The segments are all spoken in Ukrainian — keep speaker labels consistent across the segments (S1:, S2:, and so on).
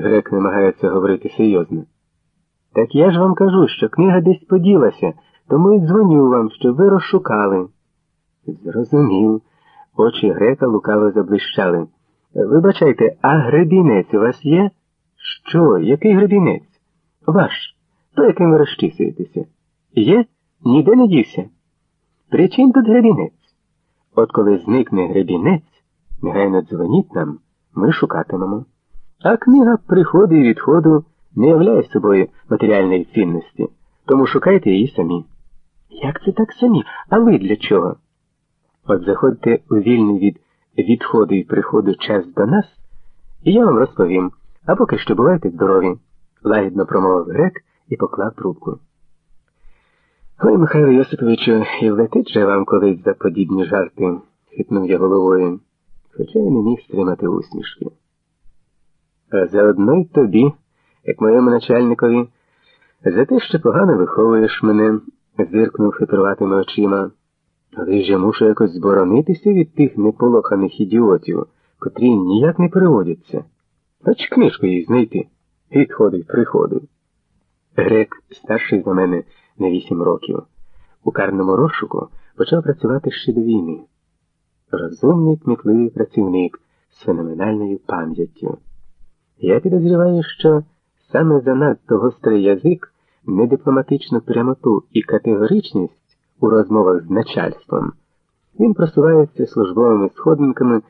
S1: Грек намагається говорити серйозно. Так я ж вам кажу, що книга десь поділася, тому і дзвоню вам, щоб ви розшукали. Зрозумів. Очі грека лукаво заблищали. Вибачайте, а гребінець у вас є? Що? Який гребінець? Ваш, то яким ви розчісуєтеся. Є? Ніде не дівся. При чим тут гребінець? От коли зникне гребінець, негайно дзвоніть нам, ми шукатимемо. А книга приходу і відходу не являє собою матеріальної цінності, тому шукайте її самі. Як це так самі? А ви для чого? От заходьте у вільний від відходу і приходу час до нас, і я вам розповім, а поки що бувайте здорові, лагідно промовив грек і поклав трубку. Ой, Михайло Йосиповичу, і влетить же вам колись за подібні жарти, хитнув я головою, хоча й не міг стримати усмішки. А заодно й тобі, як моєму начальникові, за те, що погано виховуєш мене, зиркнув хитруватими очима. Але ж я мушу якось зборонитися від тих неполоханих ідіотів, котрі ніяк не переводяться. Хоч книжку їй знайти. Відходить, приходив. Грек, старший за мене на вісім років, у карному розшуку почав працювати ще до війни. Розумний, кмітливий працівник з феноменальною пам'яттю. Я підозріваю, що саме занадто гострий язик, недипломатичну прямоту і категоричність у розмовах з начальством, він просувається службовими сходинками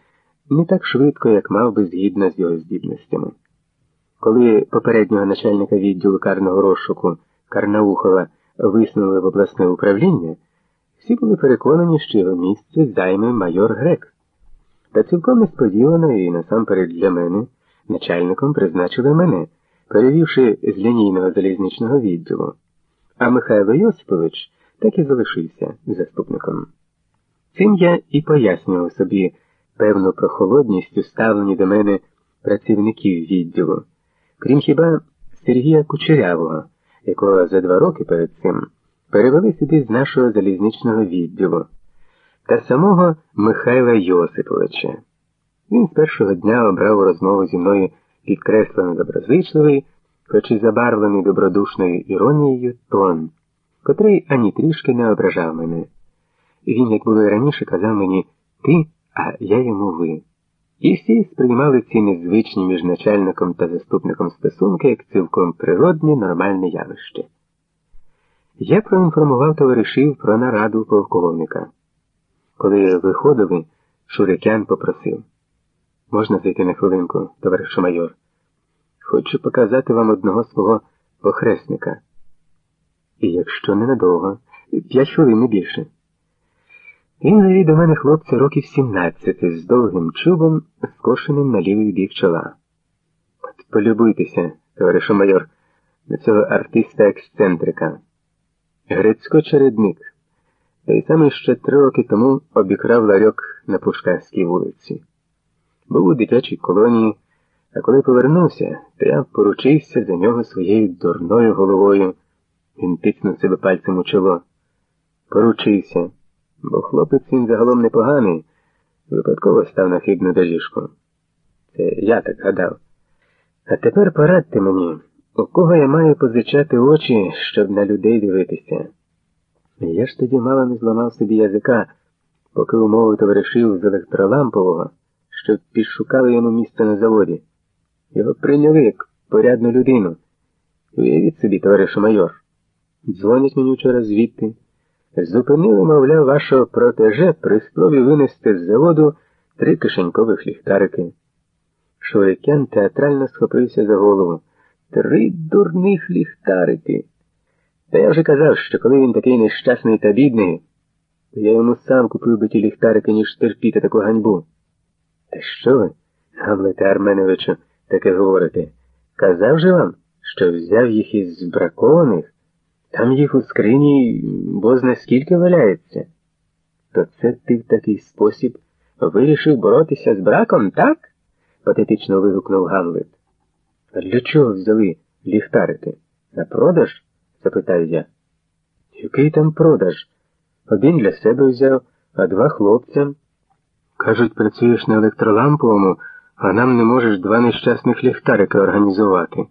S1: не так швидко, як мав би згідно з його здібностями. Коли попереднього начальника відділу карного розшуку Карнаухова висунули в обласне управління, всі були переконані, що його місце займе майор Грек. Та цілком несподівано і насамперед для мене начальником призначили мене, перевівши з лінійного залізничного відділу. А Михайло Йосипович так і залишився заступником. Цим я і пояснював собі певну прохолодність у ставленні до мене працівників відділу, крім хіба Сергія Кучерявого, якого за два роки перед цим перевели сюди з нашого залізничного відділу, та самого Михайла Йосиповича. Він з першого дня обрав розмову зі мною підкреслено доброзичливий, хоч і забарвлений добродушною іронією тон, котрий ані трішки не ображав мене. Він, як було і раніше, казав мені ти, а я йому ви. І всі сприймали ці незвичні між начальником та заступником стосунки як цілком природне нормальне явище. Я проінформував товаришів про нараду полковника. Коли виходили, Шурикян попросив. Можна зайти на хвилинку, товаришу майор? Хочу показати вам одного свого похресника. І якщо ненадовго, п'ять хвилин не більше. Він завів до мене хлопця років 17 з довгим чубом, скошеним на лівий бік чола. От полюбуйтеся, товаришу майор, на цього артиста-ексцентрика. Грицько-чередник, той самий ще три роки тому обікрав ларьок на Пушкарській вулиці. Був у дитячій колонії, а коли повернувся, то я поручився за нього своєю дурною головою. Він тицнув себе пальцем у чоло. Поручився, бо хлопець він загалом непоганий, випадково став на хибну доріжку. Це я так гадав. А тепер порадьте мені, у кого я маю позичати очі, щоб на людей дивитися. Я ж тоді мало не зламав собі язика, поки умовив товаришів з електролампового щоб підшукали йому місце на заводі. Його прийняли як порядну людину. Уявіть собі, товаришу майор. Дзвонять мені вчора звідти. Зупинили, мовляв, вашого протеже при спробі винести з заводу три кишенькових ліхтарики. Шурикян театрально схопився за голову. Три дурних ліхтарики. Та я вже казав, що коли він такий нещасний та бідний, то я йому сам купив би ті ліхтарики, ніж терпіти таку ганьбу. Та що ви, Гамлете Арменовичу, таке говорите? Казав же вам, що взяв їх із збракованих? Там їх у скрині бозна скільки валяється. То це ти в такий спосіб вирішив боротися з браком, так? патетично вигукнув Гамлет. А для чого взяли ліхтарики? На продаж? запитав я. Який там продаж? Один для себе взяв, а два хлопцям. Кажуть, працюєш на електроламповому, А нам не можеш два нещасних ліхтарика організувати.